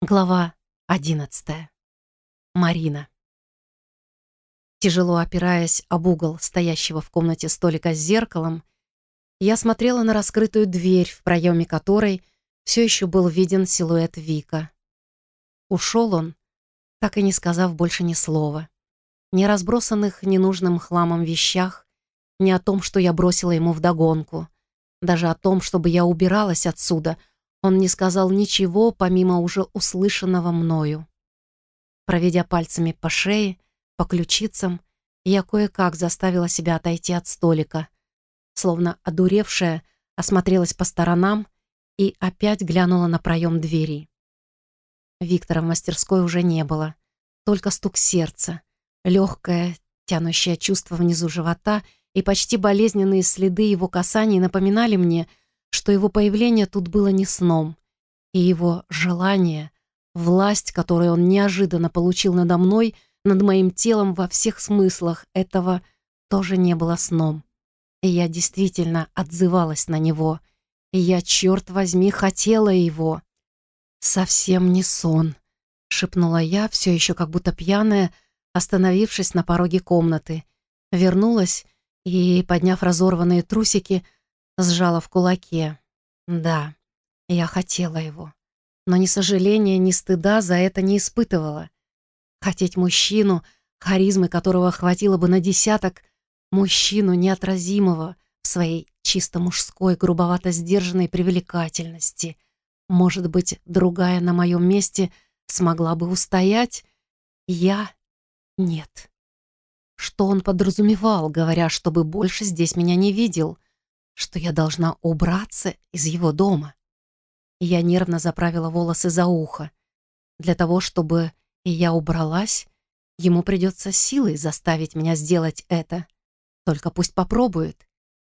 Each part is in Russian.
Глава одиннадцатая. Марина. Тяжело опираясь об угол стоящего в комнате столика с зеркалом, я смотрела на раскрытую дверь, в проеме которой все еще был виден силуэт Вика. Ушел он, так и не сказав больше ни слова. Ни разбросанных ненужным хламом вещах, ни о том, что я бросила ему вдогонку, даже о том, чтобы я убиралась отсюда — он не сказал ничего, помимо уже услышанного мною. Проведя пальцами по шее, по ключицам, я кое-как заставила себя отойти от столика. Словно одуревшая, осмотрелась по сторонам и опять глянула на проем двери. Виктора в мастерской уже не было. Только стук сердца, легкое, тянущее чувство внизу живота и почти болезненные следы его касаний напоминали мне, что его появление тут было не сном, и его желание, власть, которую он неожиданно получил надо мной, над моим телом во всех смыслах этого, тоже не было сном. И я действительно отзывалась на него, и я, черт возьми, хотела его. «Совсем не сон», — шепнула я, все еще как будто пьяная, остановившись на пороге комнаты. Вернулась и, подняв разорванные трусики, — сжала в кулаке. Да, я хотела его. Но ни сожаления, ни стыда за это не испытывала. Хотеть мужчину, харизмы которого хватило бы на десяток, мужчину неотразимого в своей чисто мужской, грубовато сдержанной привлекательности. Может быть, другая на моем месте смогла бы устоять? Я — нет. Что он подразумевал, говоря, чтобы больше здесь меня не видел — что я должна убраться из его дома. Я нервно заправила волосы за ухо. Для того, чтобы и я убралась, ему придется силой заставить меня сделать это. Только пусть попробует.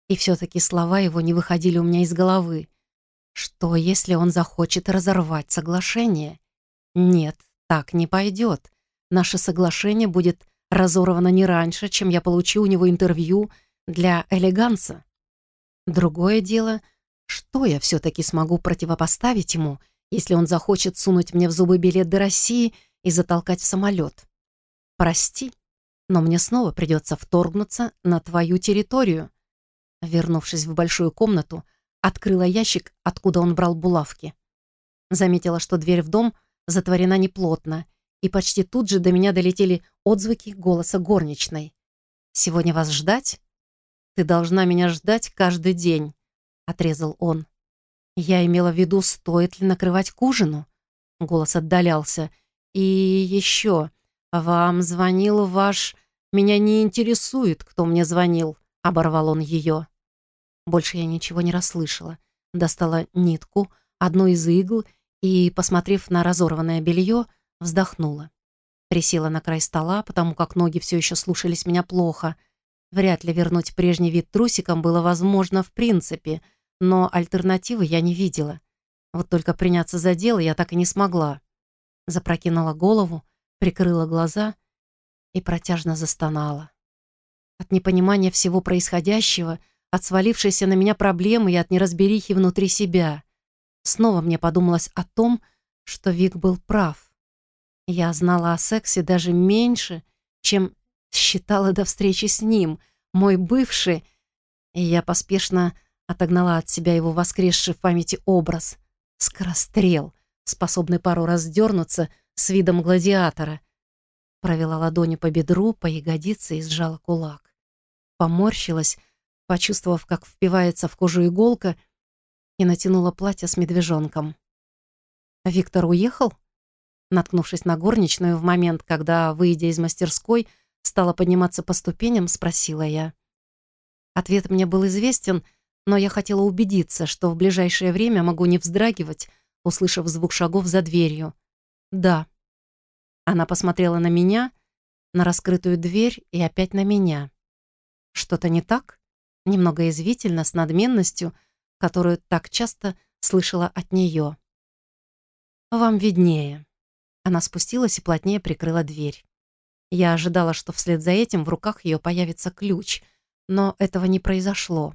И все-таки слова его не выходили у меня из головы. Что, если он захочет разорвать соглашение? Нет, так не пойдет. Наше соглашение будет разорвано не раньше, чем я получу у него интервью для элеганса. Другое дело, что я все-таки смогу противопоставить ему, если он захочет сунуть мне в зубы билет до России и затолкать в самолет. Прости, но мне снова придется вторгнуться на твою территорию. Вернувшись в большую комнату, открыла ящик, откуда он брал булавки. Заметила, что дверь в дом затворена неплотно, и почти тут же до меня долетели отзвуки голоса горничной. «Сегодня вас ждать?» «Ты должна меня ждать каждый день», — отрезал он. Я имела в виду, стоит ли накрывать к ужину. Голос отдалялся. «И еще, вам звонил ваш... Меня не интересует, кто мне звонил», — оборвал он ее. Больше я ничего не расслышала. Достала нитку, одну из игл и, посмотрев на разорванное белье, вздохнула. Присела на край стола, потому как ноги все еще слушались меня плохо — Вряд ли вернуть прежний вид трусикам было возможно в принципе, но альтернативы я не видела. Вот только приняться за дело я так и не смогла. Запрокинула голову, прикрыла глаза и протяжно застонала. От непонимания всего происходящего, от свалившейся на меня проблемы и от неразберихи внутри себя. Снова мне подумалось о том, что Вик был прав. Я знала о сексе даже меньше, чем Считала до встречи с ним, мой бывший. И я поспешно отогнала от себя его воскресший в памяти образ. Скорострел, способный пару раз дернуться с видом гладиатора. Провела ладонью по бедру, по ягодице и сжала кулак. Поморщилась, почувствовав, как впивается в кожу иголка, и натянула платье с медвежонком. Виктор уехал? Наткнувшись на горничную в момент, когда, выйдя из мастерской, Стала подниматься по ступеням, спросила я. Ответ мне был известен, но я хотела убедиться, что в ближайшее время могу не вздрагивать, услышав звук шагов за дверью. «Да». Она посмотрела на меня, на раскрытую дверь и опять на меня. «Что-то не так?» Немного извительно, с надменностью, которую так часто слышала от нее. «Вам виднее». Она спустилась и плотнее прикрыла дверь. Я ожидала, что вслед за этим в руках ее появится ключ, но этого не произошло.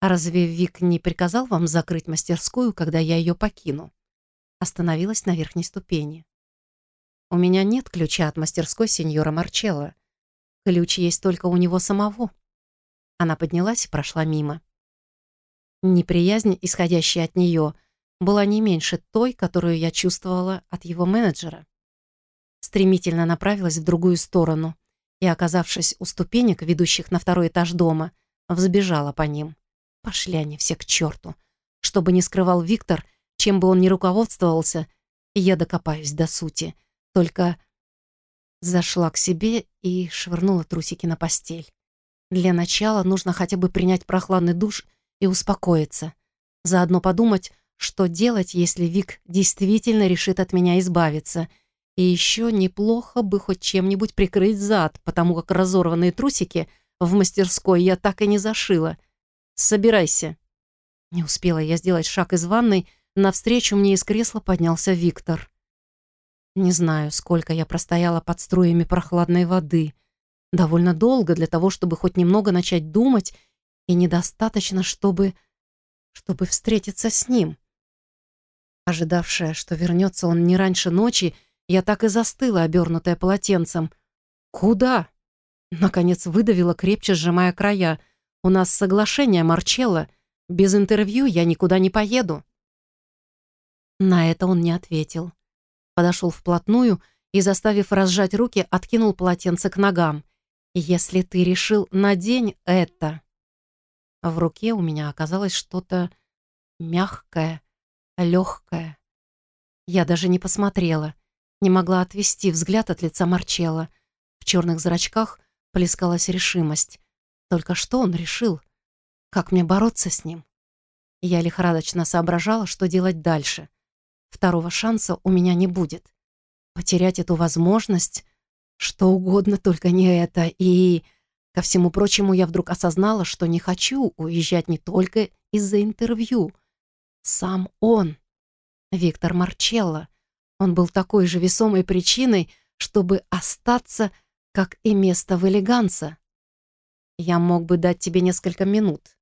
А разве Вик не приказал вам закрыть мастерскую, когда я ее покину? остановилась на верхней ступени. «У меня нет ключа от мастерской сеньора Марчелло. Ключ есть только у него самого». Она поднялась и прошла мимо. Неприязнь, исходящая от нее, была не меньше той, которую я чувствовала от его менеджера. Стремительно направилась в другую сторону и, оказавшись у ступенек, ведущих на второй этаж дома, взбежала по ним. Пошли они все к черту. Чтобы не скрывал Виктор, чем бы он ни руководствовался, я докопаюсь до сути. Только зашла к себе и швырнула трусики на постель. Для начала нужно хотя бы принять прохладный душ и успокоиться. Заодно подумать, что делать, если Вик действительно решит от меня избавиться. И еще неплохо бы хоть чем-нибудь прикрыть зад, потому как разорванные трусики в мастерской я так и не зашила. «Собирайся». Не успела я сделать шаг из ванной, навстречу мне из кресла поднялся Виктор. Не знаю, сколько я простояла под струями прохладной воды. Довольно долго для того, чтобы хоть немного начать думать и недостаточно, чтобы... чтобы встретиться с ним. Ожидавшая, что вернется он не раньше ночи, я так и застыла, обернутая полотенцем. «Куда?» Наконец выдавила, крепче сжимая края. «У нас соглашение, Марчелло. Без интервью я никуда не поеду». На это он не ответил. Подошел вплотную и, заставив разжать руки, откинул полотенце к ногам. «Если ты решил, надень это». В руке у меня оказалось что-то мягкое, легкое. Я даже не посмотрела, не могла отвести взгляд от лица Марчелла. В черных зрачках плескалась решимость. Только что он решил? Как мне бороться с ним? Я лихорадочно соображала, что делать дальше. Второго шанса у меня не будет. Потерять эту возможность, что угодно, только не это, и... Ко всему прочему, я вдруг осознала, что не хочу уезжать не только из-за интервью. Сам он, Виктор Марчелло, он был такой же весомой причиной, чтобы остаться, как и место в элеганса. Я мог бы дать тебе несколько минут.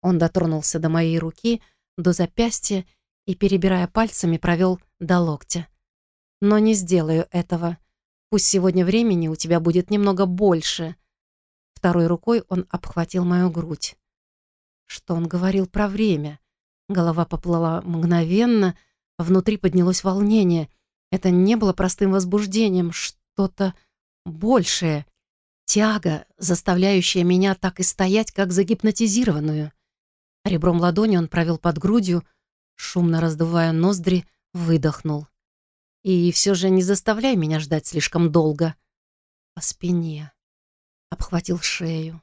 Он дотронулся до моей руки, до запястья и, перебирая пальцами, провел до локтя. Но не сделаю этого. Пусть сегодня времени у тебя будет немного больше, Второй рукой он обхватил мою грудь. Что он говорил про время? Голова поплыла мгновенно, внутри поднялось волнение. Это не было простым возбуждением, что-то большее. Тяга, заставляющая меня так и стоять, как загипнотизированную. Ребром ладони он провел под грудью, шумно раздувая ноздри, выдохнул. И все же не заставляй меня ждать слишком долго. По спине, обхватил шею.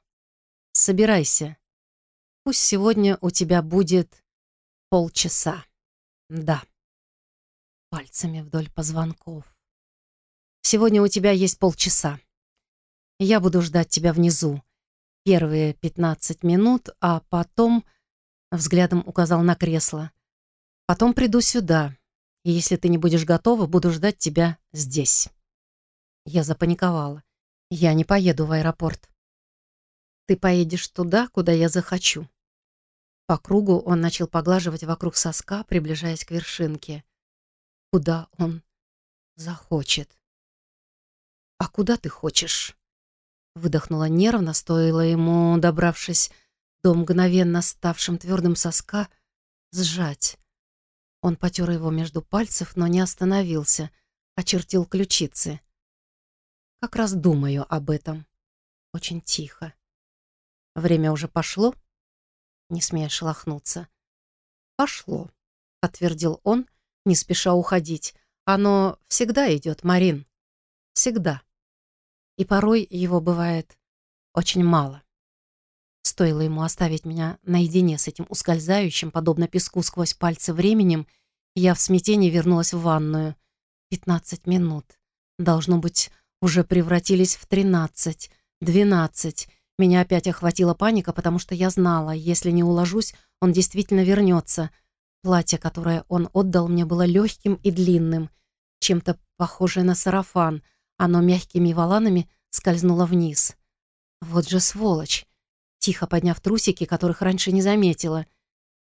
«Собирайся. Пусть сегодня у тебя будет полчаса. Да». Пальцами вдоль позвонков. «Сегодня у тебя есть полчаса. Я буду ждать тебя внизу. Первые пятнадцать минут, а потом...» Взглядом указал на кресло. «Потом приду сюда, и если ты не будешь готова, буду ждать тебя здесь». Я запаниковала. Я не поеду в аэропорт. Ты поедешь туда, куда я захочу. По кругу он начал поглаживать вокруг соска, приближаясь к вершинке. Куда он захочет. «А куда ты хочешь?» Выдохнула нервно, стоило ему, добравшись до мгновенно ставшим твердым соска, сжать. Он потер его между пальцев, но не остановился, очертил ключицы. Как раз думаю об этом. Очень тихо. Время уже пошло? Не смея шелохнуться. Пошло, подтвердил он, не спеша уходить. Оно всегда идет, Марин. Всегда. И порой его бывает очень мало. Стоило ему оставить меня наедине с этим ускользающим, подобно песку сквозь пальцы временем, я в смятении вернулась в ванную. Пятнадцать минут. Должно быть, уже превратились в тринадцать, двенадцать. Меня опять охватила паника, потому что я знала, если не уложусь, он действительно вернется. Платье, которое он отдал мне, было легким и длинным, чем-то похожее на сарафан. Оно мягкими воланами скользнуло вниз. Вот же сволочь! Тихо подняв трусики, которых раньше не заметила.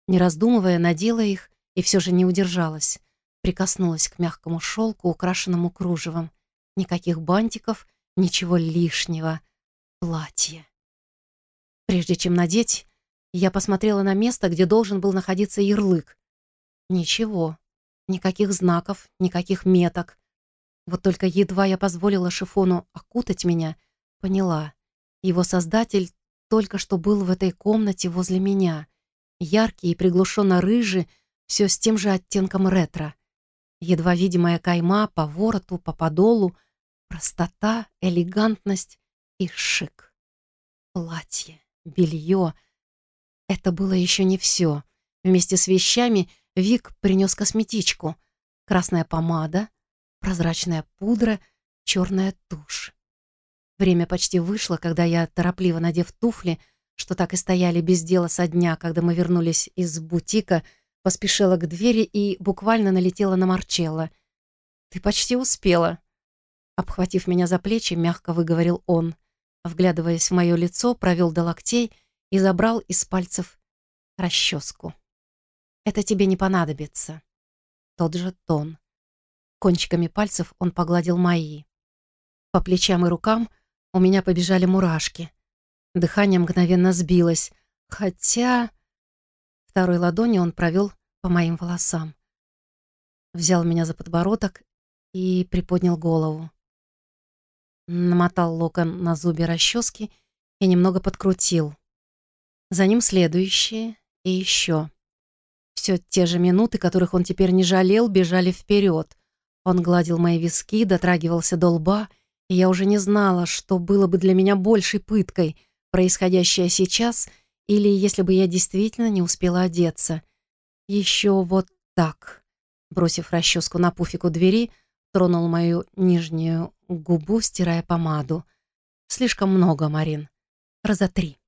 Не раздумывая, надела их и все же не удержалась. Прикоснулась к мягкому шелку, украшенному кружевом. Никаких бантиков, ничего лишнего. Платье. Прежде чем надеть, я посмотрела на место, где должен был находиться ярлык. Ничего. Никаких знаков, никаких меток. Вот только едва я позволила шифону окутать меня, поняла. Его создатель только что был в этой комнате возле меня. Яркий и приглушенно рыжий, все с тем же оттенком ретро. Едва видимая кайма по вороту, по подолу, простота, элегантность и шик. Платье белье. Это было еще не все. Вместе с вещами Вик принес косметичку. Красная помада, прозрачная пудра, черная тушь. Время почти вышло, когда я, торопливо надев туфли, что так и стояли без дела со дня, когда мы вернулись из бутика, поспешила к двери и буквально налетела на Марчелло. «Ты почти успела», — обхватив меня за плечи, мягко выговорил он вглядываясь в мое лицо, провел до локтей и забрал из пальцев расческу. «Это тебе не понадобится». Тот же тон. Кончиками пальцев он погладил мои. По плечам и рукам у меня побежали мурашки. Дыхание мгновенно сбилось, хотя... Второй ладонью он провел по моим волосам. Взял меня за подбородок и приподнял голову намотал локон на зубе расчески и немного подкрутил. За ним следующие и еще. Все те же минуты, которых он теперь не жалел, бежали вперед. Он гладил мои виски, дотрагивался до лба, и я уже не знала, что было бы для меня большей пыткой, происходящее сейчас, или если бы я действительно не успела одеться. Еще вот так. Бросив расческу на пуфику двери, тронул мою нижнюю губу, стирая помаду. «Слишком много, Марин. Раза три».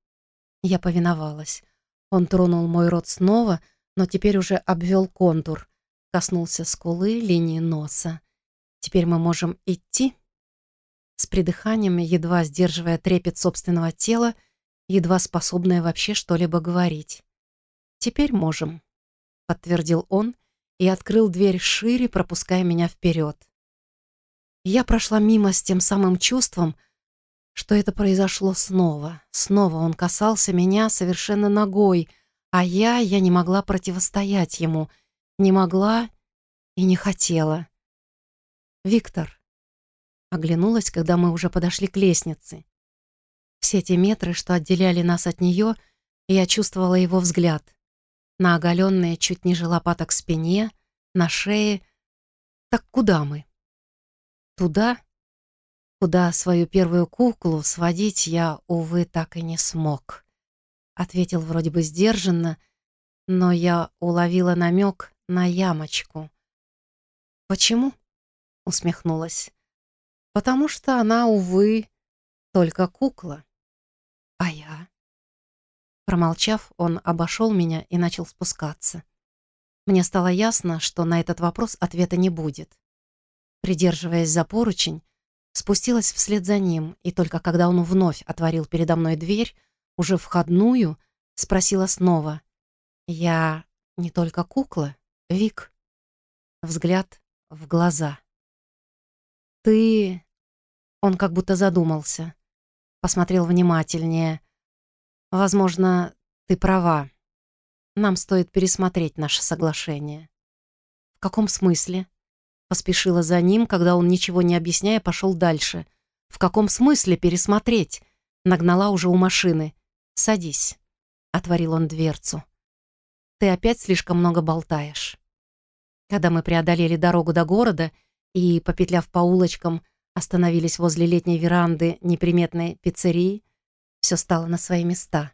Я повиновалась. Он тронул мой рот снова, но теперь уже обвел контур. Коснулся скулы, линии носа. «Теперь мы можем идти?» С придыханием, едва сдерживая трепет собственного тела, едва способная вообще что-либо говорить. «Теперь можем», — подтвердил он и открыл дверь шире, пропуская меня вперед. Я прошла мимо с тем самым чувством, что это произошло снова. Снова он касался меня совершенно ногой, а я, я не могла противостоять ему. Не могла и не хотела. «Виктор», оглянулась, когда мы уже подошли к лестнице. Все те метры, что отделяли нас от нее, я чувствовала его взгляд. На оголенные чуть ниже лопаток спине, на шее. Так куда мы? Туда, куда свою первую куклу сводить я, увы, так и не смог. Ответил вроде бы сдержанно, но я уловила намек на ямочку. «Почему?» — усмехнулась. «Потому что она, увы, только кукла. А я?» Промолчав, он обошел меня и начал спускаться. Мне стало ясно, что на этот вопрос ответа не будет придерживаясь за поручень, спустилась вслед за ним, и только когда он вновь отворил передо мной дверь, уже входную, спросила снова. «Я не только кукла, Вик?» Взгляд в глаза. «Ты...» Он как будто задумался. Посмотрел внимательнее. «Возможно, ты права. Нам стоит пересмотреть наше соглашение». «В каком смысле?» Поспешила за ним, когда он, ничего не объясняя, пошел дальше. «В каком смысле пересмотреть?» Нагнала уже у машины. «Садись», — отворил он дверцу. «Ты опять слишком много болтаешь». Когда мы преодолели дорогу до города и, попетляв по улочкам, остановились возле летней веранды неприметной пиццерии, все стало на свои места.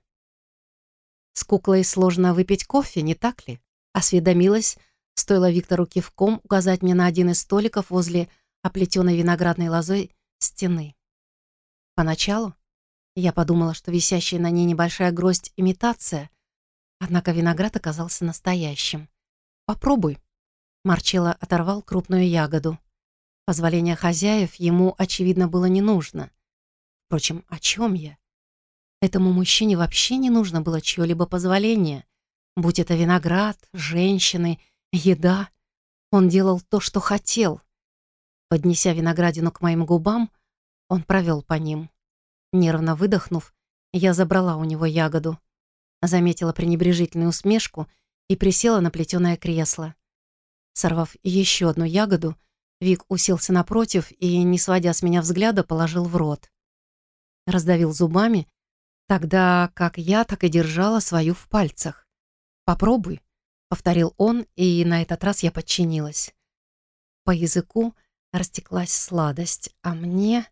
С куклой сложно выпить кофе, не так ли? Осведомилась, Стоило Виктору кивком указать мне на один из столиков возле оплетенной виноградной лозой стены. Поначалу я подумала, что висящая на ней небольшая гроздь — имитация, однако виноград оказался настоящим. «Попробуй». Марчелло оторвал крупную ягоду. Позволение хозяев ему, очевидно, было не нужно. Впрочем, о чем я? Этому мужчине вообще не нужно было чье-либо позволение, будь это виноград, женщины — Еда. Он делал то, что хотел. Поднеся виноградину к моим губам, он провел по ним. Нервно выдохнув, я забрала у него ягоду. Заметила пренебрежительную усмешку и присела на плетеное кресло. Сорвав еще одну ягоду, Вик уселся напротив и, не сводя с меня взгляда, положил в рот. Раздавил зубами, тогда как я так и держала свою в пальцах. «Попробуй», — повторил он, и на этот раз я подчинилась. По языку растеклась сладость, а мне...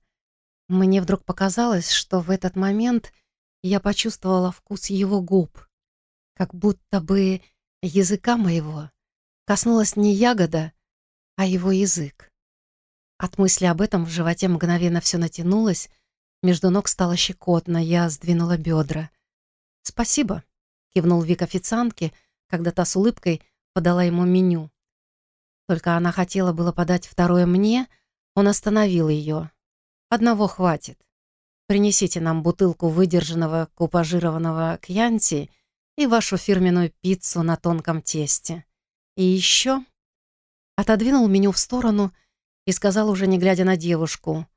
Мне вдруг показалось, что в этот момент я почувствовала вкус его губ, как будто бы языка моего коснулась не ягода, а его язык. От мысли об этом в животе мгновенно все натянулось, между ног стало щекотно, я сдвинула бедра. «Спасибо», — кивнул Вик официантке, когда та с улыбкой подала ему меню. Только она хотела было подать второе мне, он остановил ее. «Одного хватит. Принесите нам бутылку выдержанного купажированного кьянти и вашу фирменную пиццу на тонком тесте. И еще...» Отодвинул меню в сторону и сказал, уже не глядя на девушку,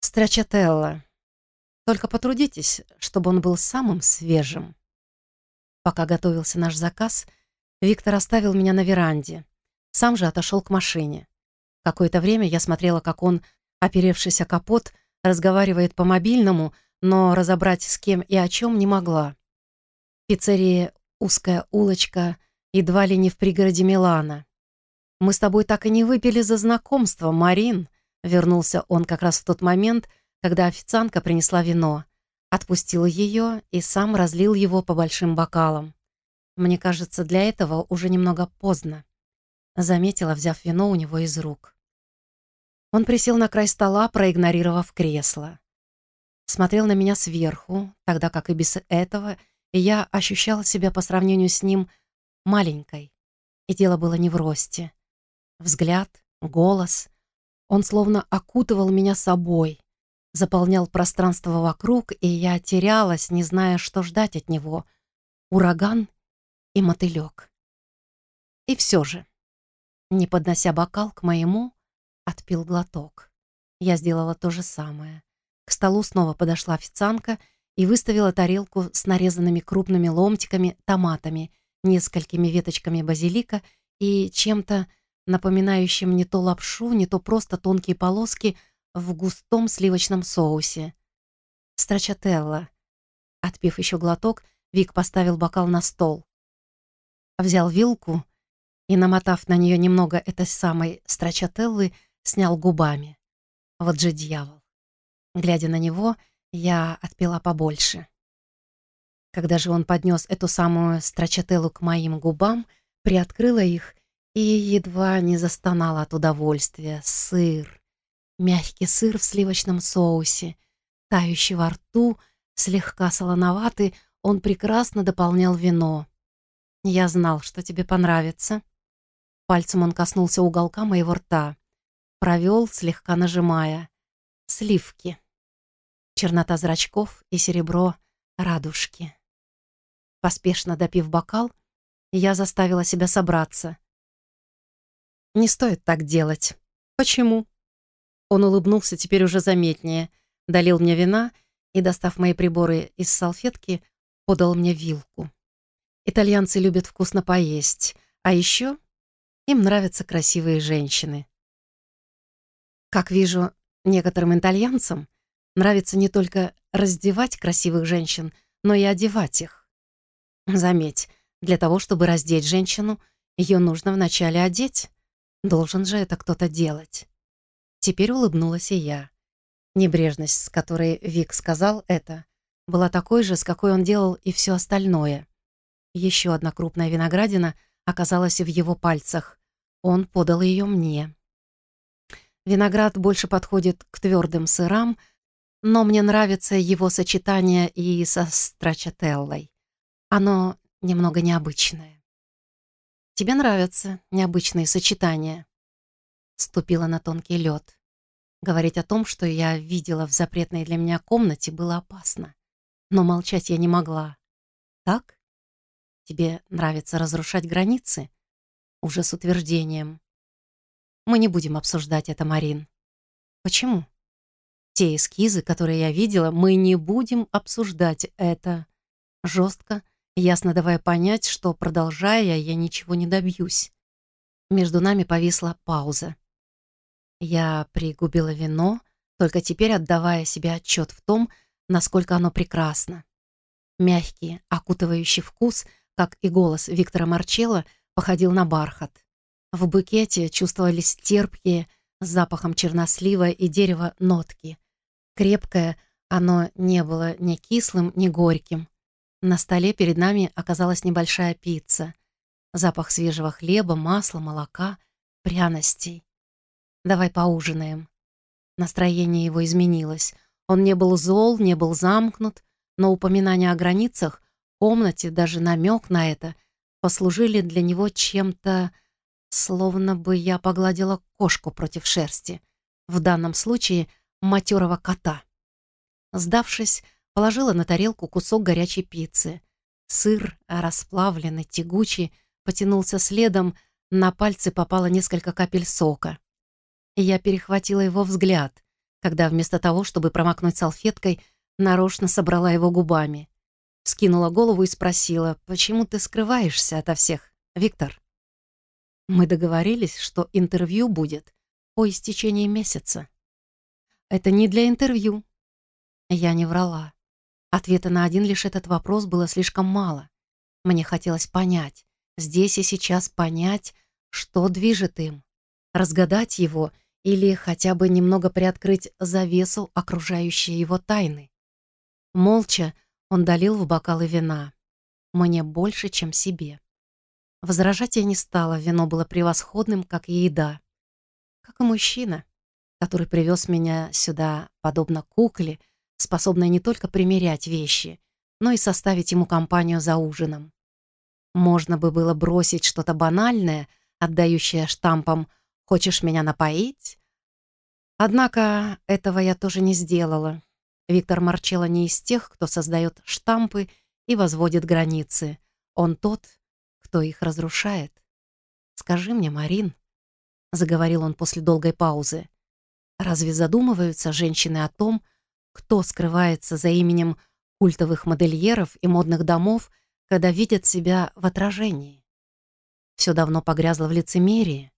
«Страчателла. Только потрудитесь, чтобы он был самым свежим». Пока готовился наш заказ, Виктор оставил меня на веранде. Сам же отошел к машине. Какое-то время я смотрела, как он, оперевшись о капот, разговаривает по мобильному, но разобрать с кем и о чем не могла. Пиццерия «Узкая улочка» едва ли не в пригороде Милана. «Мы с тобой так и не выпили за знакомство, Марин», вернулся он как раз в тот момент, когда официантка принесла вино. Отпустил ее и сам разлил его по большим бокалам. Мне кажется, для этого уже немного поздно. Заметила, взяв вино у него из рук. Он присел на край стола, проигнорировав кресло. Смотрел на меня сверху, тогда как и без этого я ощущала себя по сравнению с ним маленькой. И дело было не в росте. Взгляд, голос. Он словно окутывал меня собой, заполнял пространство вокруг, и я терялась, не зная, что ждать от него. Ураган и мотылек. И все же, не поднося бокал к моему, отпил глоток. Я сделала то же самое. К столу снова подошла официантка и выставила тарелку с нарезанными крупными ломтиками, томатами, несколькими веточками базилика и чем-то напоминающим не то лапшу, не то просто тонкие полоски в густом сливочном соусе. Страчателла. Отпив еще глоток, Вик поставил бокал на стол. Взял вилку и, намотав на нее немного этой самой страчателлы, снял губами. Вот же дьявол. Глядя на него, я отпила побольше. Когда же он поднес эту самую страчателлу к моим губам, приоткрыла их и едва не застонала от удовольствия. Сыр. Мягкий сыр в сливочном соусе, тающий во рту, слегка солоноватый, он прекрасно дополнял вино. «Я знал, что тебе понравится». Пальцем он коснулся уголка моего рта. Провел, слегка нажимая. Сливки. Чернота зрачков и серебро радужки. Поспешно допив бокал, я заставила себя собраться. Не стоит так делать. Почему? Он улыбнулся теперь уже заметнее, долил мне вина и, достав мои приборы из салфетки, подал мне вилку. Итальянцы любят вкусно поесть, а еще им нравятся красивые женщины. Как вижу, некоторым итальянцам нравится не только раздевать красивых женщин, но и одевать их. Заметь, для того, чтобы раздеть женщину, ее нужно вначале одеть. Должен же это кто-то делать. Теперь улыбнулась и я. Небрежность, с которой Вик сказал это, была такой же, с какой он делал и все остальное. Еще одна крупная виноградина оказалась в его пальцах. Он подал ее мне. Виноград больше подходит к твердым сырам, но мне нравится его сочетание и со страчателлой. Оно немного необычное. Тебе нравятся необычные сочетания. Ступила на тонкий лед. Говорить о том, что я видела в запретной для меня комнате, было опасно. Но молчать я не могла. Так? Тебе нравится разрушать границы? Уже с утверждением. Мы не будем обсуждать это, Марин. Почему? Те эскизы, которые я видела, мы не будем обсуждать это. Жестко, ясно давая понять, что, продолжая, я ничего не добьюсь. Между нами повисла пауза. Я пригубила вино, только теперь отдавая себе отчет в том, насколько оно прекрасно. Мягкий, окутывающий вкус, как и голос Виктора Марчелла, походил на бархат. В букете чувствовались терпкие, с запахом чернослива и дерева нотки. Крепкое оно не было ни кислым, ни горьким. На столе перед нами оказалась небольшая пицца. Запах свежего хлеба, масла, молока, пряностей. «Давай поужинаем». Настроение его изменилось. Он не был зол, не был замкнут, но упоминание о границах, комнате, даже намек на это, послужили для него чем-то, словно бы я погладила кошку против шерсти. В данном случае матерого кота. Сдавшись, положила на тарелку кусок горячей пиццы. Сыр, расплавленный, тягучий, потянулся следом, на пальцы попало несколько капель сока. Я перехватила его взгляд, когда вместо того, чтобы промокнуть салфеткой, нарочно собрала его губами. Скинула голову и спросила, «Почему ты скрываешься ото всех, Виктор?» Мы договорились, что интервью будет по истечении месяца. Это не для интервью. Я не врала. Ответа на один лишь этот вопрос было слишком мало. Мне хотелось понять, здесь и сейчас понять, что движет им, разгадать его или хотя бы немного приоткрыть завесу, окружающей его тайны. Молча он долил в бокалы вина. Мне больше, чем себе. Возражать я не стала, вино было превосходным, как и еда. Как и мужчина, который привез меня сюда, подобно кукле, способная не только примерять вещи, но и составить ему компанию за ужином. Можно бы было бросить что-то банальное, отдающее штампом «Хочешь меня напоить?» Однако этого я тоже не сделала. Виктор Марчелло не из тех, кто создает штампы и возводит границы. Он тот, кто их разрушает. «Скажи мне, Марин», — заговорил он после долгой паузы, «разве задумываются женщины о том, кто скрывается за именем культовых модельеров и модных домов, когда видят себя в отражении? Все давно погрязло в лицемерии».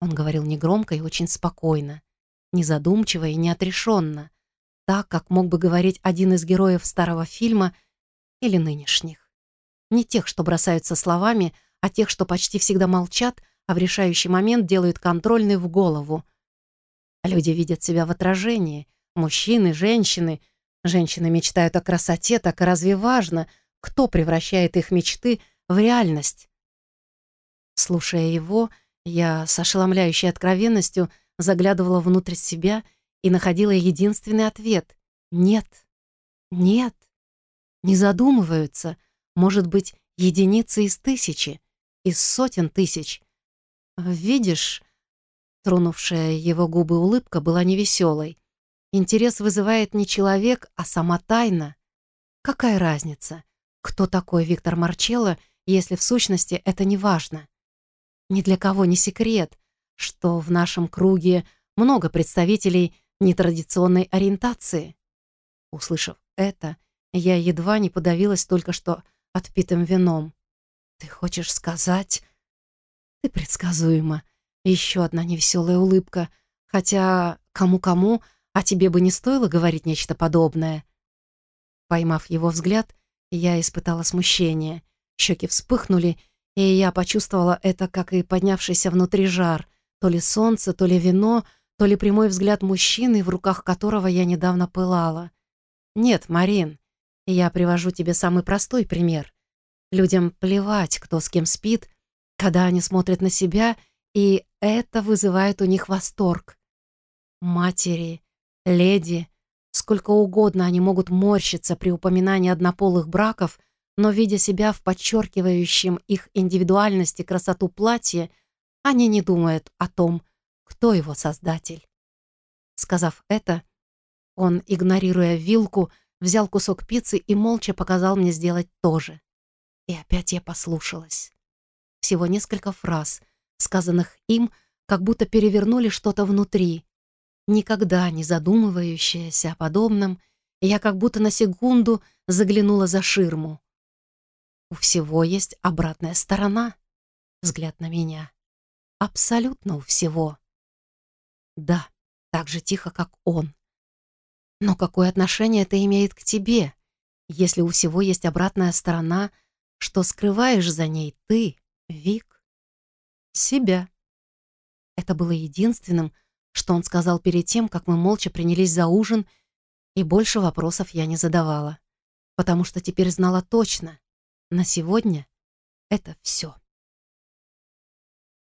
Он говорил негромко и очень спокойно, незадумчиво и неотрешенно, так, как мог бы говорить один из героев старого фильма или нынешних. Не тех, что бросаются словами, а тех, что почти всегда молчат, а в решающий момент делают контрольный в голову. Люди видят себя в отражении. Мужчины, женщины. Женщины мечтают о красоте, так и разве важно, кто превращает их мечты в реальность? Слушая его, я с ошеломляющей откровенностью заглядывала внутрь себя и находила единственный ответ — нет, нет. Не задумываются — может быть, единицы из тысячи, из сотен тысяч. Видишь, тронувшая его губы улыбка была невеселой. Интерес вызывает не человек, а сама тайна. Какая разница, кто такой Виктор Марчелло, если в сущности это не важно? Ни для кого не секрет, что в нашем круге много представителей нетрадиционной ориентации. Услышав это, я едва не подавилась только что отпитым вином. «Ты хочешь сказать...» «Ты предсказуема». Еще одна невеселая улыбка. Хотя кому-кому, а тебе бы не стоило говорить нечто подобное. Поймав его взгляд, я испытала смущение. Щеки вспыхнули, и я почувствовала это, как и поднявшийся внутри жар. То ли солнце, то ли вино, то ли прямой взгляд мужчины, в руках которого я недавно пылала. «Нет, Марин, я привожу тебе самый простой пример. Людям плевать, кто с кем спит, когда они смотрят на себя, и это вызывает у них восторг. Матери, леди, сколько угодно они могут морщиться при упоминании однополых браков, но, видя себя в подчеркивающем их индивидуальность и красоту платье, они не думают о том, кто его создатель. Сказав это, он, игнорируя вилку, взял кусок пиццы и молча показал мне сделать то же. И опять я послушалась. Всего несколько фраз, сказанных им, как будто перевернули что-то внутри. Никогда не задумывающаяся о подобном, я как будто на секунду заглянула за ширму. У всего есть обратная сторона. Взгляд на меня. Абсолютно у всего. Да, так же тихо, как он. Но какое отношение это имеет к тебе, если у всего есть обратная сторона, что скрываешь за ней ты, Вик? Себя. Это было единственным, что он сказал перед тем, как мы молча принялись за ужин, и больше вопросов я не задавала, потому что теперь знала точно, на сегодня это все.